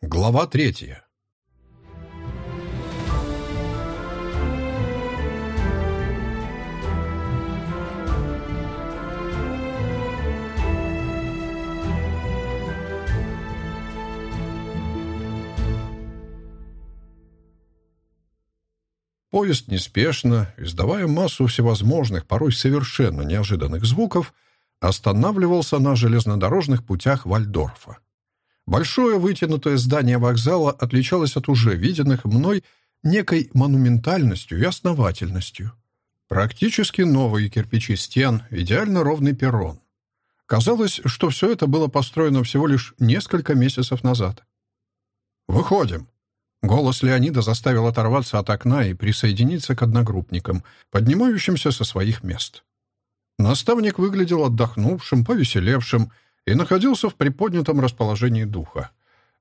Глава третья. Поезд неспешно, издавая массу всевозможных, порой совершенно неожиданных звуков, останавливался на железнодорожных путях Вальдорфа. Большое вытянутое здание вокзала отличалось от уже виденных мной некой монументальностью и основательностью. Практически новые кирпичи стен, идеально ровный перрон. Казалось, что все это было построено всего лишь несколько месяцев назад. «Выходим!» Голос Леонида заставил оторваться от окна и присоединиться к одногруппникам, поднимающимся со своих мест. Наставник выглядел отдохнувшим, повеселевшим и находился в приподнятом расположении духа.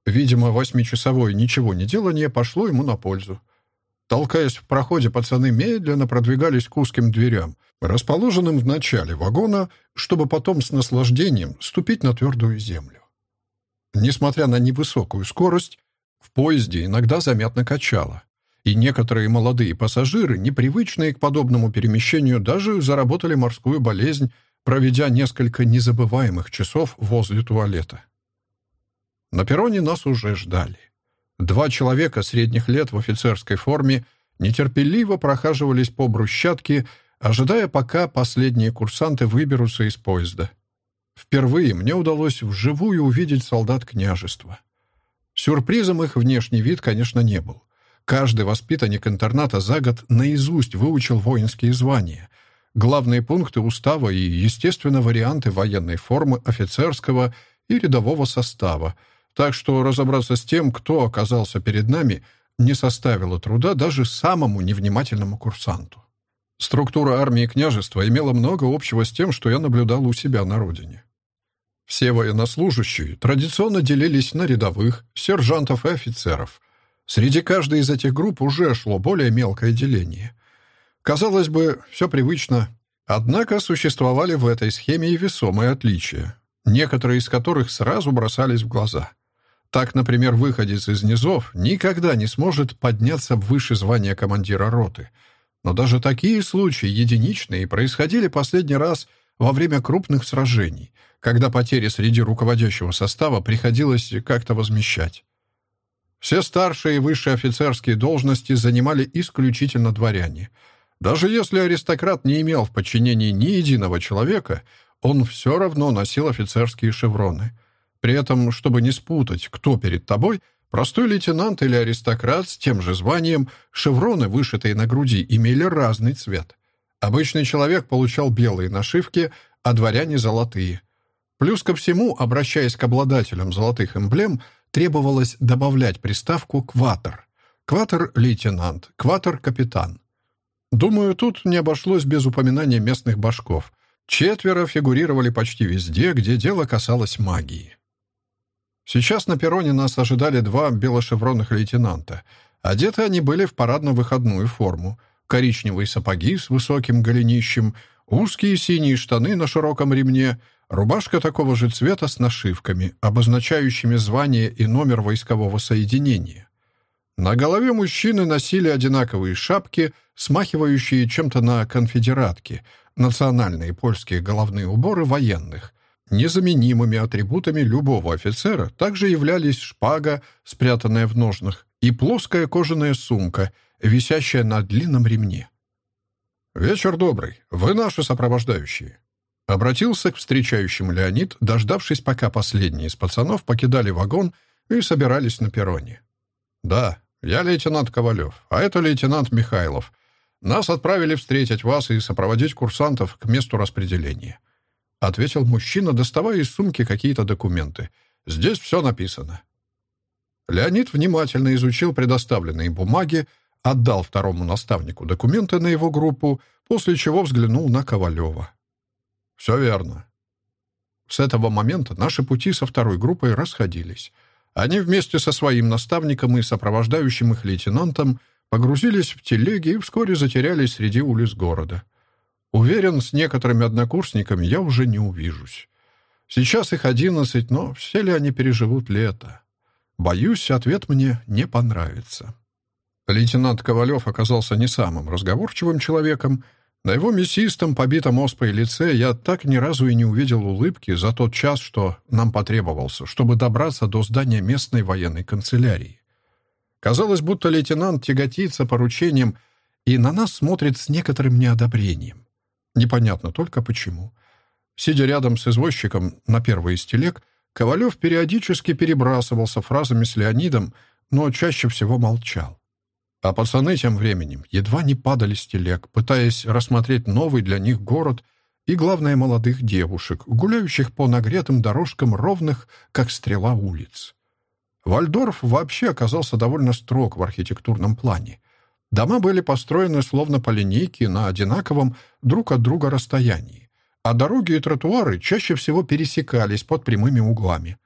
Видимо, восьмичасовое ничего не делание пошло ему на пользу. Толкаясь в проходе, пацаны медленно продвигались к узким дверям, расположенным в начале вагона, чтобы потом с наслаждением ступить на твердую землю. Несмотря на невысокую скорость, в поезде иногда заметно качало, и некоторые молодые пассажиры, непривычные к подобному перемещению, даже заработали морскую болезнь, проведя несколько незабываемых часов возле туалета. На перроне нас уже ждали. Два человека средних лет в офицерской форме нетерпеливо прохаживались по брусчатке, ожидая, пока последние курсанты выберутся из поезда. Впервые мне удалось вживую увидеть солдат княжества. Сюрпризом их внешний вид, конечно, не был. Каждый воспитанник интерната за год наизусть выучил воинские звания, главные пункты устава и, естественно, варианты военной формы офицерского и рядового состава, так что разобраться с тем, кто оказался перед нами, не составило труда даже самому невнимательному курсанту. Структура армии княжества имела много общего с тем, что я наблюдал у себя на родине. Все военнослужащие традиционно делились на рядовых, сержантов и офицеров. Среди каждой из этих групп уже шло более мелкое деление. Казалось бы, все привычно, однако существовали в этой схеме и весомые отличия, некоторые из которых сразу бросались в глаза. Так, например, выходец из низов никогда не сможет подняться выше звания командира роты. Но даже такие случаи единичные происходили последний раз во время крупных сражений — когда потери среди руководящего состава приходилось как-то возмещать. Все старшие и высшие офицерские должности занимали исключительно дворяне. Даже если аристократ не имел в подчинении ни единого человека, он все равно носил офицерские шевроны. При этом, чтобы не спутать, кто перед тобой, простой лейтенант или аристократ с тем же званием, шевроны, вышитые на груди, имели разный цвет. Обычный человек получал белые нашивки, а дворяне — золотые. Плюс ко всему, обращаясь к обладателям золотых эмблем, требовалось добавлять приставку «кватер». «Кватер» — лейтенант, «кватер» — капитан. Думаю, тут не обошлось без упоминания местных башков. Четверо фигурировали почти везде, где дело касалось магии. Сейчас на перроне нас ожидали два белошевронных лейтенанта. Одеты они были в парадно-выходную форму. Коричневые сапоги с высоким голенищем, узкие синие штаны на широком ремне — Рубашка такого же цвета с нашивками, обозначающими звание и номер войскового соединения. На голове мужчины носили одинаковые шапки, смахивающие чем-то на конфедератки, национальные польские головные уборы военных. Незаменимыми атрибутами любого офицера также являлись шпага, спрятанная в ножнах, и плоская кожаная сумка, висящая на длинном ремне. «Вечер добрый. Вы наши сопровождающие», Обратился к встречающим Леонид, дождавшись, пока последние из пацанов покидали вагон и собирались на перроне. «Да, я лейтенант Ковалев, а это лейтенант Михайлов. Нас отправили встретить вас и сопроводить курсантов к месту распределения», — ответил мужчина, доставая из сумки какие-то документы. «Здесь все написано». Леонид внимательно изучил предоставленные бумаги, отдал второму наставнику документы на его группу, после чего взглянул на Ковалева. «Все верно». С этого момента наши пути со второй группой расходились. Они вместе со своим наставником и сопровождающим их лейтенантом погрузились в телеги и вскоре затерялись среди улиц города. Уверен, с некоторыми однокурсниками я уже не увижусь. Сейчас их одиннадцать, но все ли они переживут лето? Боюсь, ответ мне не понравится. Лейтенант Ковалев оказался не самым разговорчивым человеком. На его мясистом, побитом оспой лице я так ни разу и не увидел улыбки за тот час, что нам потребовался, чтобы добраться до здания местной военной канцелярии. Казалось, будто лейтенант тяготится поручением и на нас смотрит с некоторым неодобрением. Непонятно только почему. Сидя рядом с извозчиком на первый из телег, Ковалев периодически перебрасывался фразами с Леонидом, но чаще всего молчал. А пацаны тем временем едва не падали с телег, пытаясь рассмотреть новый для них город и, главное, молодых девушек, гуляющих по нагретым дорожкам ровных, как стрела улиц. Вальдорф вообще оказался довольно строг в архитектурном плане. Дома были построены словно по линейке на одинаковом друг от друга расстоянии, а дороги и тротуары чаще всего пересекались под прямыми углами.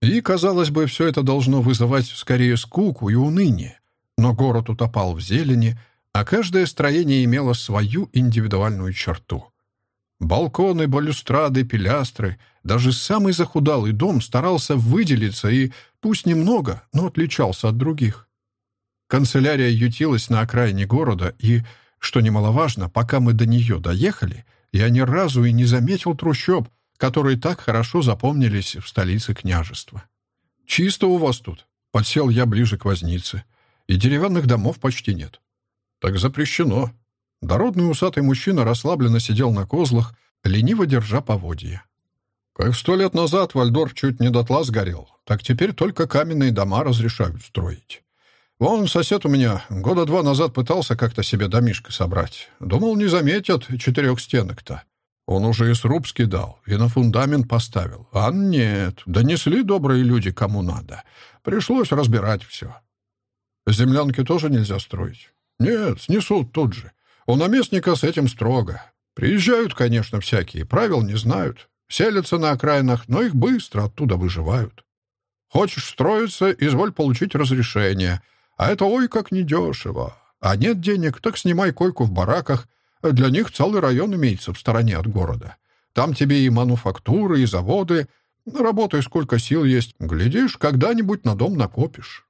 И, казалось бы, все это должно вызывать скорее скуку и уныние, но город утопал в зелени, а каждое строение имело свою индивидуальную черту. Балконы, балюстрады, пилястры, даже самый захудалый дом старался выделиться и, пусть немного, но отличался от других. Канцелярия ютилась на окраине города, и, что немаловажно, пока мы до нее доехали, я ни разу и не заметил трущоб, которые так хорошо запомнились в столице княжества. «Чисто у вас тут», — подсел я ближе к вознице и деревянных домов почти нет. Так запрещено. Дородный усатый мужчина расслабленно сидел на козлах, лениво держа поводья. Как сто лет назад Вальдорф чуть не дотла сгорел, так теперь только каменные дома разрешают строить. Вон сосед у меня года два назад пытался как-то себе домишко собрать. Думал, не заметят четырех стенок-то. Он уже и сруб скидал, и на фундамент поставил. А нет, донесли добрые люди кому надо. Пришлось разбирать все. Землянки тоже нельзя строить? Нет, снесут тут же. У наместника с этим строго. Приезжают, конечно, всякие, правил не знают. Селятся на окраинах, но их быстро оттуда выживают. Хочешь строиться, изволь получить разрешение. А это ой как недешево. А нет денег, так снимай койку в бараках. Для них целый район имеется в стороне от города. Там тебе и мануфактуры, и заводы. Работай сколько сил есть. Глядишь, когда-нибудь на дом накопишь.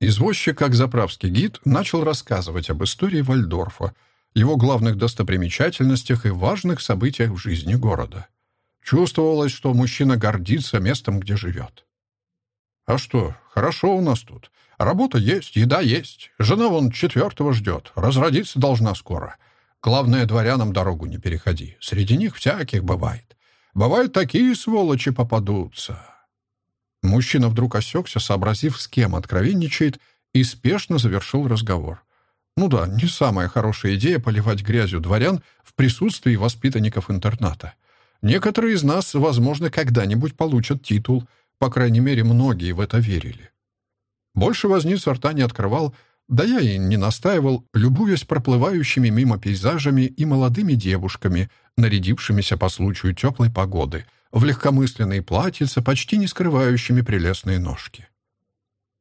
Извозчик, как заправский гид, начал рассказывать об истории Вальдорфа, его главных достопримечательностях и важных событиях в жизни города. Чувствовалось, что мужчина гордится местом, где живет. «А что, хорошо у нас тут. Работа есть, еда есть. Жена вон четвертого ждет. Разродиться должна скоро. Главное, дворянам дорогу не переходи. Среди них всяких бывает. Бывают такие сволочи попадутся. Мужчина вдруг осекся, сообразив, с кем откровенничает, и спешно завершил разговор. Ну да, не самая хорошая идея поливать грязью дворян в присутствии воспитанников интерната. Некоторые из нас, возможно, когда-нибудь получат титул, по крайней мере, многие в это верили. Больше возниц рта не открывал, да я и не настаивал, любуясь проплывающими мимо пейзажами и молодыми девушками, нарядившимися по случаю теплой погоды — в легкомысленные платьица, почти не скрывающими прелестные ножки.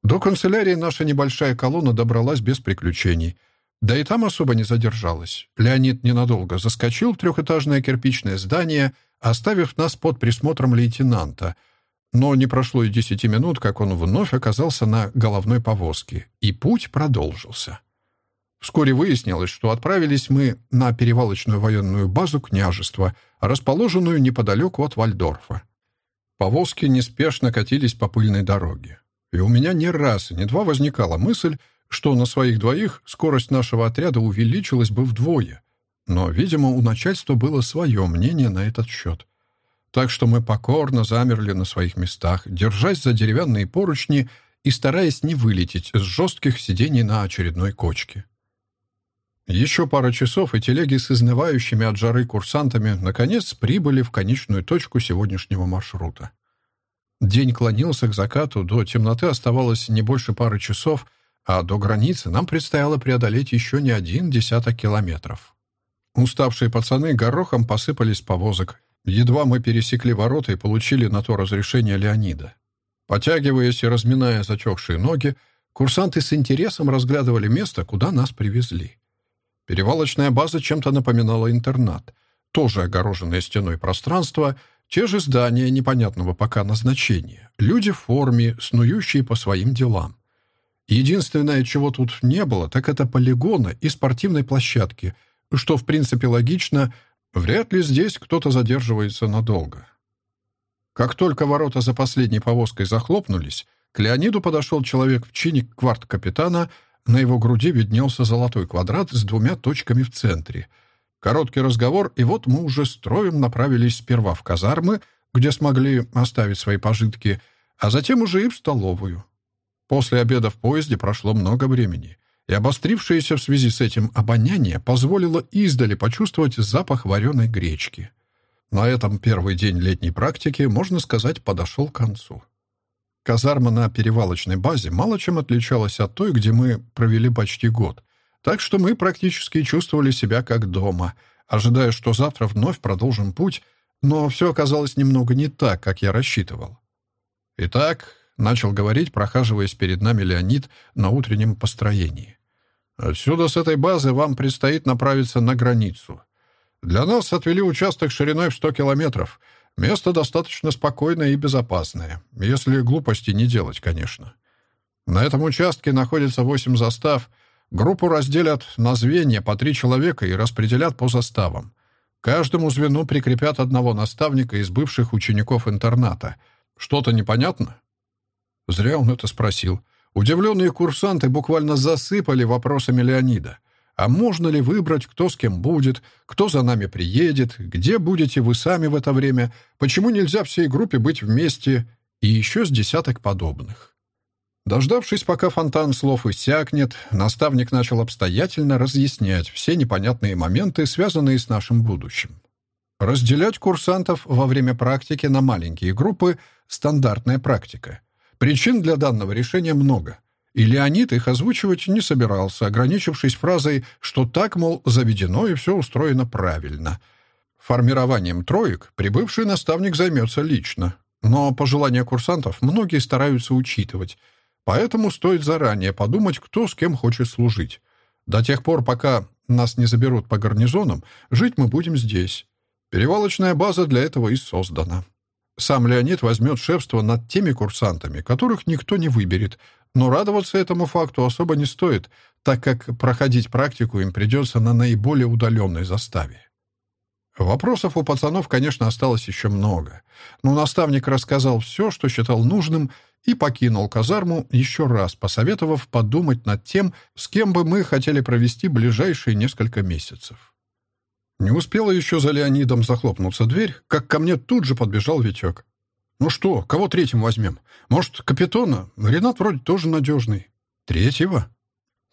До канцелярии наша небольшая колонна добралась без приключений. Да и там особо не задержалась. Леонид ненадолго заскочил в трехэтажное кирпичное здание, оставив нас под присмотром лейтенанта. Но не прошло и десяти минут, как он вновь оказался на головной повозке, и путь продолжился. Вскоре выяснилось, что отправились мы на перевалочную военную базу княжества, расположенную неподалеку от Вальдорфа. Повозки неспешно катились по пыльной дороге. И у меня ни раз и ни два возникала мысль, что на своих двоих скорость нашего отряда увеличилась бы вдвое. Но, видимо, у начальства было свое мнение на этот счет. Так что мы покорно замерли на своих местах, держась за деревянные поручни и стараясь не вылететь с жестких сидений на очередной кочке. Еще пара часов, и телеги с изнывающими от жары курсантами наконец прибыли в конечную точку сегодняшнего маршрута. День клонился к закату, до темноты оставалось не больше пары часов, а до границы нам предстояло преодолеть еще не один десяток километров. Уставшие пацаны горохом посыпались повозок. Едва мы пересекли ворота и получили на то разрешение Леонида. Потягиваясь и разминая затекшие ноги, курсанты с интересом разглядывали место, куда нас привезли. Перевалочная база чем-то напоминала интернат. Тоже огороженное стеной пространство, Те же здания непонятного пока назначения, люди в форме, снующие по своим делам. Единственное, чего тут не было, так это полигона и спортивной площадки, что, в принципе, логично, вряд ли здесь кто-то задерживается надолго. Как только ворота за последней повозкой захлопнулись, к Леониду подошел человек в чине кварт-капитана, на его груди виднелся золотой квадрат с двумя точками в центре. Короткий разговор, и вот мы уже строем направились сперва в казармы, где смогли оставить свои пожитки, а затем уже и в столовую. После обеда в поезде прошло много времени, и обострившееся в связи с этим обоняние позволило издали почувствовать запах вареной гречки. На этом первый день летней практики, можно сказать, подошел к концу. Казарма на перевалочной базе мало чем отличалась от той, где мы провели почти год, так что мы практически чувствовали себя как дома, ожидая, что завтра вновь продолжим путь, но все оказалось немного не так, как я рассчитывал. Итак, — начал говорить, прохаживаясь перед нами Леонид на утреннем построении. «Отсюда, с этой базы, вам предстоит направиться на границу. Для нас отвели участок шириной в 100 километров. Место достаточно спокойное и безопасное, если глупости не делать, конечно. На этом участке находится 8 застав. Группу разделят на звенья по три человека и распределят по заставам. Каждому звену прикрепят одного наставника из бывших учеников интерната. Что-то непонятно?» Зря он это спросил. Удивленные курсанты буквально засыпали вопросами Леонида. А можно ли выбрать, кто с кем будет, кто за нами приедет, где будете вы сами в это время, почему нельзя всей группе быть вместе и еще с десяток подобных. Дождавшись, пока фонтан слов иссякнет, наставник начал обстоятельно разъяснять все непонятные моменты, связанные с нашим будущим. Разделять курсантов во время практики на маленькие группы – стандартная практика – Причин для данного решения много. И Леонид их озвучивать не собирался, ограничившись фразой, что так, мол, заведено и все устроено правильно. Формированием троек прибывший наставник займется лично. Но пожелания курсантов многие стараются учитывать. Поэтому стоит заранее подумать, кто с кем хочет служить. До тех пор, пока нас не заберут по гарнизонам, жить мы будем здесь. Перевалочная база для этого и создана. Сам Леонид возьмет шефство над теми курсантами, которых никто не выберет, но радоваться этому факту особо не стоит, так как проходить практику им придется на наиболее удаленной заставе. Вопросов у пацанов, конечно, осталось еще много, но наставник рассказал все, что считал нужным, и покинул казарму, еще раз посоветовав подумать над тем, с кем бы мы хотели провести ближайшие несколько месяцев. Не успела еще за Леонидом захлопнуться дверь, как ко мне тут же подбежал Витек. «Ну что, кого третьим возьмем? Может, капитона? Ренат вроде тоже надежный». «Третьего?»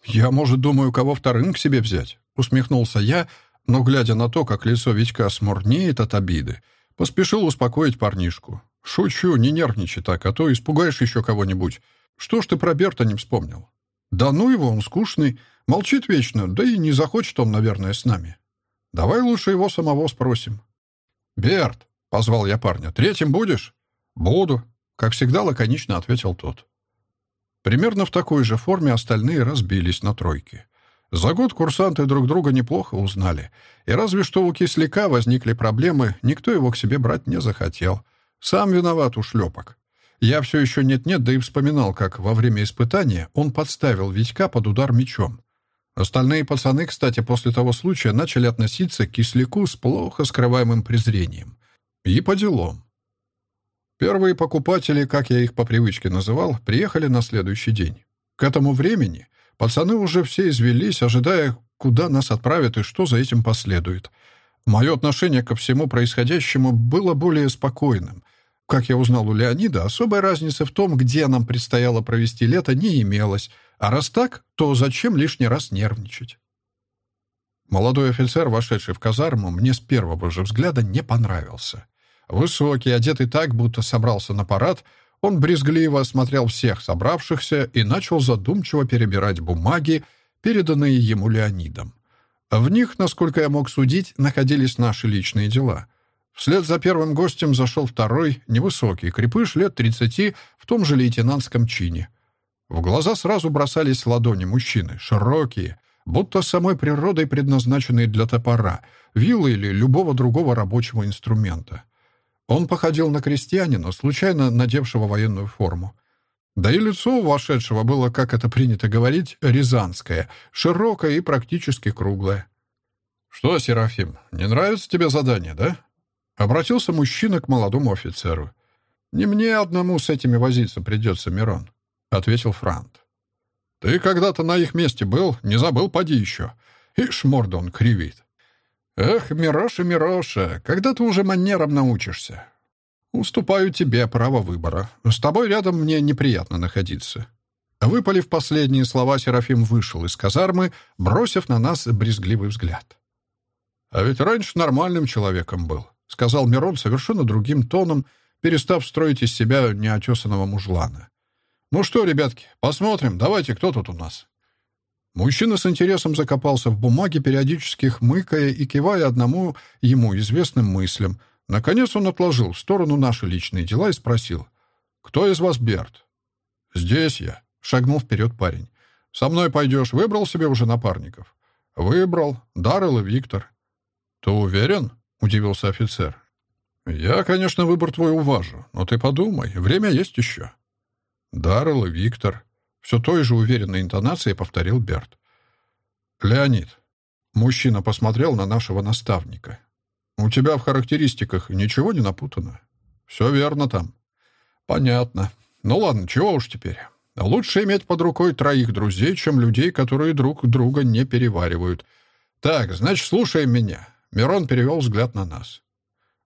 «Я, может, думаю, кого вторым к себе взять?» Усмехнулся я, но, глядя на то, как лицо Витька смурнеет от обиды, поспешил успокоить парнишку. «Шучу, не нервничай так, а то испугаешь еще кого-нибудь. Что ж ты про Берта не вспомнил?» «Да ну его, он скучный, молчит вечно, да и не захочет он, наверное, с нами». Давай лучше его самого спросим. «Берт», — позвал я парня, — «третьим будешь?» «Буду», — как всегда лаконично ответил тот. Примерно в такой же форме остальные разбились на тройки. За год курсанты друг друга неплохо узнали, и разве что у кисляка возникли проблемы, никто его к себе брать не захотел. Сам виноват у шлепок. Я все еще нет-нет, да и вспоминал, как во время испытания он подставил Витька под удар мечом. Остальные пацаны, кстати, после того случая начали относиться к кисляку с плохо скрываемым презрением. И по делам. Первые покупатели, как я их по привычке называл, приехали на следующий день. К этому времени пацаны уже все извелись, ожидая, куда нас отправят и что за этим последует. Мое отношение ко всему происходящему было более спокойным. Как я узнал у Леонида, особой разницы в том, где нам предстояло провести лето, не имелось — а раз так, то зачем лишний раз нервничать? Молодой офицер, вошедший в казарму, мне с первого же взгляда не понравился. Высокий, одетый так, будто собрался на парад, он брезгливо осмотрел всех собравшихся и начал задумчиво перебирать бумаги, переданные ему Леонидом. В них, насколько я мог судить, находились наши личные дела. Вслед за первым гостем зашел второй, невысокий, крепыш лет тридцати, в том же лейтенантском чине — в глаза сразу бросались ладони мужчины, широкие, будто самой природой предназначенные для топора, вилы или любого другого рабочего инструмента. Он походил на крестьянина, случайно надевшего военную форму. Да и лицо у вошедшего было, как это принято говорить, рязанское, широкое и практически круглое. «Что, Серафим, не нравится тебе задание, да?» Обратился мужчина к молодому офицеру. «Не мне одному с этими возиться придется, Мирон», — ответил Франт. «Ты когда-то на их месте был, не забыл, поди еще. Ишь, морда он кривит. Эх, Мироша, Мироша, когда ты уже манерам научишься? Уступаю тебе право выбора. С тобой рядом мне неприятно находиться». Выпалив последние слова, Серафим вышел из казармы, бросив на нас брезгливый взгляд. «А ведь раньше нормальным человеком был», — сказал Мирон совершенно другим тоном, перестав строить из себя неотесанного мужлана. «Ну что, ребятки, посмотрим, давайте, кто тут у нас?» Мужчина с интересом закопался в бумаге, периодически хмыкая и кивая одному ему известным мыслям. Наконец он отложил в сторону наши личные дела и спросил. «Кто из вас Берт?» «Здесь я», — шагнул вперед парень. «Со мной пойдешь. Выбрал себе уже напарников?» «Выбрал. Даррелл и Виктор». «Ты уверен?» — удивился офицер. «Я, конечно, выбор твой уважу, но ты подумай, время есть еще». «Даррелл и Виктор», все той же уверенной интонацией повторил Берт. «Леонид». Мужчина посмотрел на нашего наставника. «У тебя в характеристиках ничего не напутано?» «Все верно там». «Понятно. Ну ладно, чего уж теперь. Лучше иметь под рукой троих друзей, чем людей, которые друг друга не переваривают. Так, значит, слушаем меня». Мирон перевел взгляд на нас.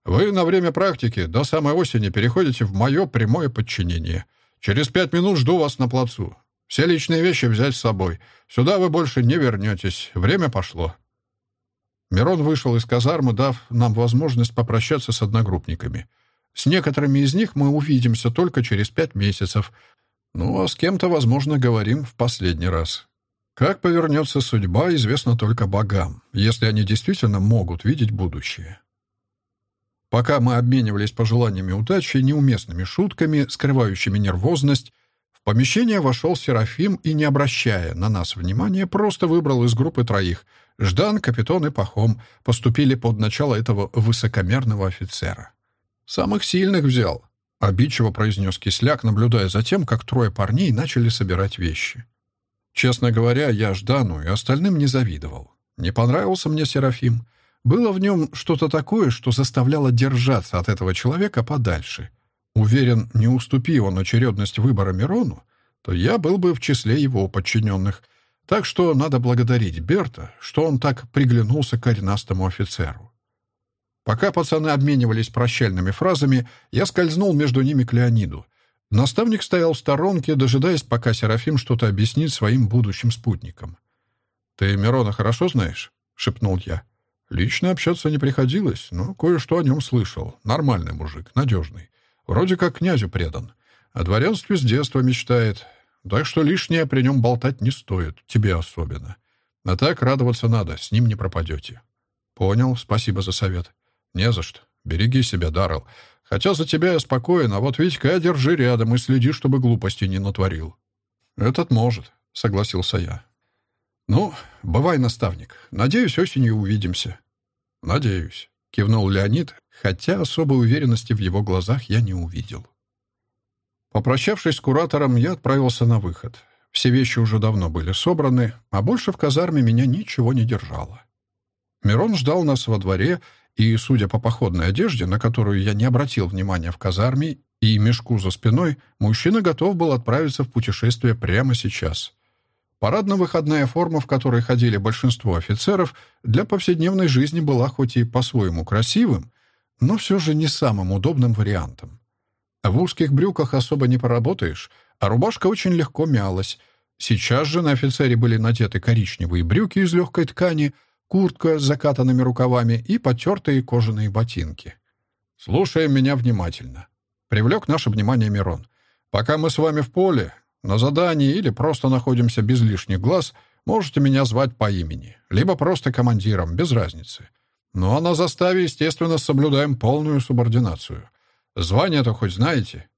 «Вы на время практики до самой осени переходите в мое прямое подчинение. Через пять минут жду вас на плацу. Все личные вещи взять с собой. Сюда вы больше не вернетесь. Время пошло». Мирон вышел из казармы, дав нам возможность попрощаться с одногруппниками. С некоторыми из них мы увидимся только через пять месяцев. Ну, а с кем-то, возможно, говорим в последний раз. Как повернется судьба, известно только богам, если они действительно могут видеть будущее. Пока мы обменивались пожеланиями удачи и неуместными шутками, скрывающими нервозность, помещение вошел Серафим и, не обращая на нас внимания, просто выбрал из группы троих. Ждан, Капитон и Пахом поступили под начало этого высокомерного офицера. «Самых сильных взял», — обидчиво произнес Кисляк, наблюдая за тем, как трое парней начали собирать вещи. Честно говоря, я Ждану и остальным не завидовал. Не понравился мне Серафим. Было в нем что-то такое, что заставляло держаться от этого человека подальше. Уверен, не уступи он очередность выбора Мирону, то я был бы в числе его подчиненных. Так что надо благодарить Берта, что он так приглянулся к коренастому офицеру. Пока пацаны обменивались прощальными фразами, я скользнул между ними к Леониду. Наставник стоял в сторонке, дожидаясь, пока Серафим что-то объяснит своим будущим спутникам. «Ты Мирона хорошо знаешь?» — шепнул я. «Лично общаться не приходилось, но кое-что о нем слышал. Нормальный мужик, надежный. Вроде как князю предан. О дворянстве с детства мечтает. Так что лишнее при нем болтать не стоит, тебе особенно. А так радоваться надо, с ним не пропадете. Понял, спасибо за совет. Не за что. Береги себя, Даррелл. Хотя за тебя я спокоен, а вот Витька держи рядом и следи, чтобы глупости не натворил. Этот может, согласился я. Ну, бывай, наставник. Надеюсь, осенью увидимся. Надеюсь, кивнул Леонид, хотя особой уверенности в его глазах я не увидел. Попрощавшись с куратором, я отправился на выход. Все вещи уже давно были собраны, а больше в казарме меня ничего не держало. Мирон ждал нас во дворе, и, судя по походной одежде, на которую я не обратил внимания в казарме, и мешку за спиной, мужчина готов был отправиться в путешествие прямо сейчас. Парадно-выходная форма, в которой ходили большинство офицеров, для повседневной жизни была хоть и по-своему красивым, но все же не самым удобным вариантом. В узких брюках особо не поработаешь, а рубашка очень легко мялась. Сейчас же на офицере были надеты коричневые брюки из легкой ткани, куртка с закатанными рукавами и потертые кожаные ботинки. «Слушаем меня внимательно», — привлек наше внимание Мирон. «Пока мы с вами в поле, на задании или просто находимся без лишних глаз, можете меня звать по имени, либо просто командиром, без разницы. Ну а на заставе, естественно, соблюдаем полную субординацию. Звание-то хоть знаете?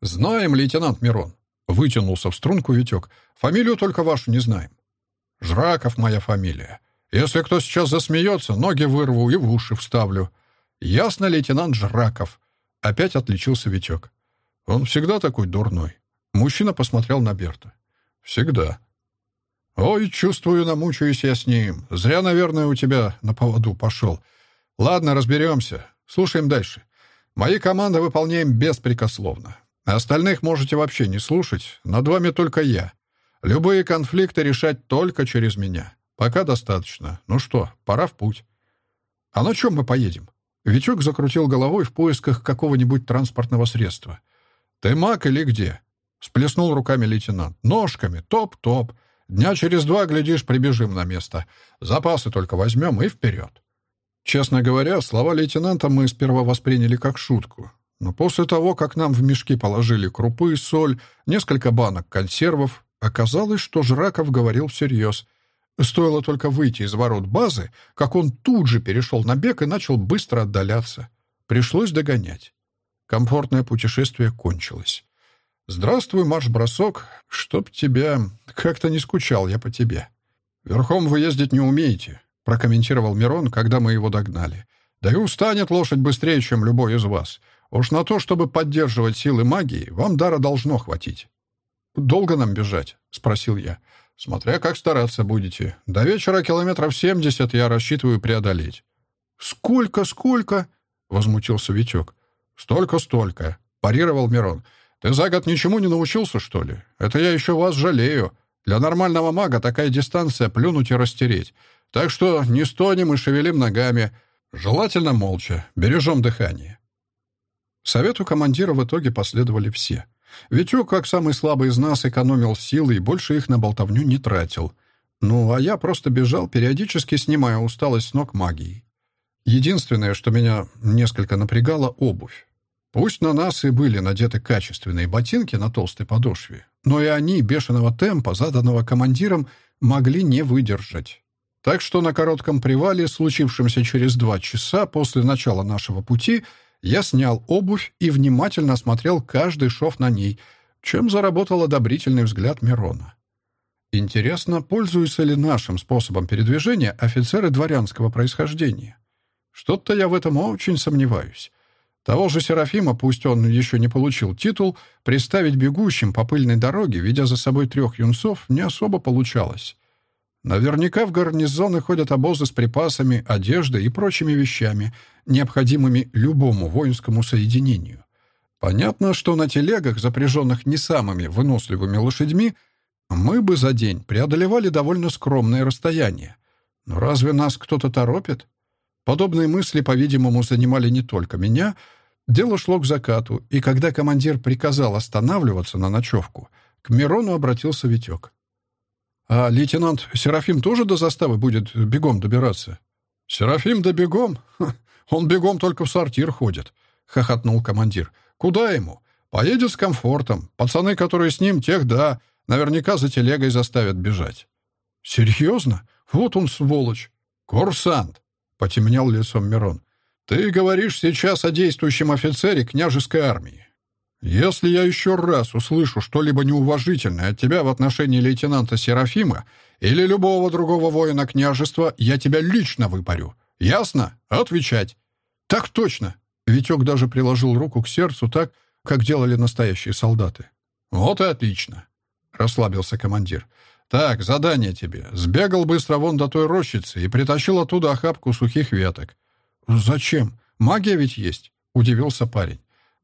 Знаем, лейтенант Мирон. Вытянулся в струнку Витек. Фамилию только вашу не знаем. Жраков моя фамилия. Если кто сейчас засмеется, ноги вырву и в уши вставлю. Ясно, лейтенант Жраков. Опять отличился Витек. «Он всегда такой дурной?» Мужчина посмотрел на Берта. «Всегда». «Ой, чувствую, намучаюсь я с ним. Зря, наверное, у тебя на поводу пошел. Ладно, разберемся. Слушаем дальше. Мои команды выполняем беспрекословно. Остальных можете вообще не слушать. Над вами только я. Любые конфликты решать только через меня. Пока достаточно. Ну что, пора в путь. А на чем мы поедем? Витек закрутил головой в поисках какого-нибудь транспортного средства. «Ты маг или где?» Сплеснул руками лейтенант. «Ножками. Топ-топ. Дня через два, глядишь, прибежим на место. Запасы только возьмем и вперед». Честно говоря, слова лейтенанта мы сперва восприняли как шутку. Но после того, как нам в мешки положили крупы, соль, несколько банок консервов, оказалось, что Жраков говорил всерьез. Стоило только выйти из ворот базы, как он тут же перешел на бег и начал быстро отдаляться. Пришлось догонять. Комфортное путешествие кончилось. «Здравствуй, марш-бросок. Чтоб тебя... Как-то не скучал я по тебе. Верхом вы ездить не умеете. — прокомментировал Мирон, когда мы его догнали. «Да и устанет лошадь быстрее, чем любой из вас. Уж на то, чтобы поддерживать силы магии, вам дара должно хватить». «Долго нам бежать?» — спросил я. «Смотря как стараться будете. До вечера километров семьдесят я рассчитываю преодолеть». «Сколько, сколько?» — возмутился Витек. «Столько-столько», — парировал Мирон. «Ты за год ничему не научился, что ли? Это я еще вас жалею. Для нормального мага такая дистанция плюнуть и растереть. Так что не стонем и шевелим ногами. Желательно молча. Бережем дыхание. Совету командира в итоге последовали все. Витюк, как самый слабый из нас, экономил силы и больше их на болтовню не тратил. Ну, а я просто бежал, периодически снимая усталость с ног магией. Единственное, что меня несколько напрягало — обувь. Пусть на нас и были надеты качественные ботинки на толстой подошве, но и они бешеного темпа, заданного командиром, могли не выдержать. Так что на коротком привале, случившемся через два часа после начала нашего пути, я снял обувь и внимательно осмотрел каждый шов на ней, чем заработал одобрительный взгляд Мирона. Интересно, пользуются ли нашим способом передвижения офицеры дворянского происхождения? Что-то я в этом очень сомневаюсь. Того же Серафима, пусть он еще не получил титул, представить бегущим по пыльной дороге, ведя за собой трех юнцов, не особо получалось. Наверняка в гарнизоны ходят обозы с припасами, одеждой и прочими вещами, необходимыми любому воинскому соединению. Понятно, что на телегах, запряженных не самыми выносливыми лошадьми, мы бы за день преодолевали довольно скромное расстояние. Но разве нас кто-то торопит? Подобные мысли, по-видимому, занимали не только меня. Дело шло к закату, и когда командир приказал останавливаться на ночевку, к Мирону обратился Витек. «А лейтенант Серафим тоже до заставы будет бегом добираться?» «Серафим да бегом? он бегом только в сортир ходит», — хохотнул командир. «Куда ему? Поедет с комфортом. Пацаны, которые с ним, тех, да, наверняка за телегой заставят бежать». «Серьезно? Вот он, сволочь!» «Курсант!» — потемнел лицом Мирон. «Ты говоришь сейчас о действующем офицере княжеской армии. «Если я еще раз услышу что-либо неуважительное от тебя в отношении лейтенанта Серафима или любого другого воина княжества, я тебя лично выпарю. Ясно? Отвечать!» «Так точно!» Витек даже приложил руку к сердцу так, как делали настоящие солдаты. «Вот и отлично!» — расслабился командир. «Так, задание тебе. Сбегал быстро вон до той рощицы и притащил оттуда охапку сухих веток». «Зачем? Магия ведь есть», — удивился парень.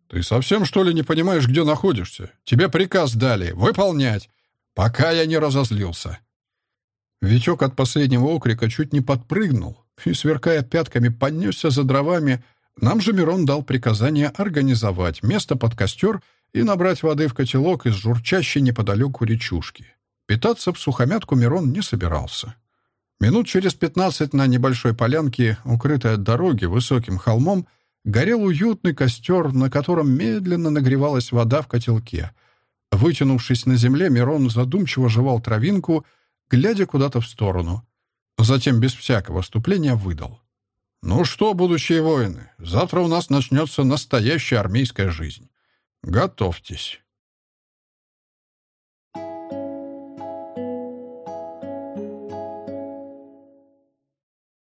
«Ты совсем, что ли, не понимаешь, где находишься? Тебе приказ дали. Выполнять. Пока я не разозлился». Витек от последнего окрика чуть не подпрыгнул и, сверкая пятками, понесся за дровами. Нам же Мирон дал приказание организовать место под костер и набрать воды в котелок из журчащей неподалеку речушки. Питаться в сухомятку Мирон не собирался. Минут через пятнадцать на небольшой полянке, укрытой от дороги высоким холмом, горел уютный костер, на котором медленно нагревалась вода в котелке. Вытянувшись на земле, Мирон задумчиво жевал травинку, глядя куда-то в сторону. Затем без всякого вступления выдал. «Ну что, будущие воины, завтра у нас начнется настоящая армейская жизнь. Готовьтесь».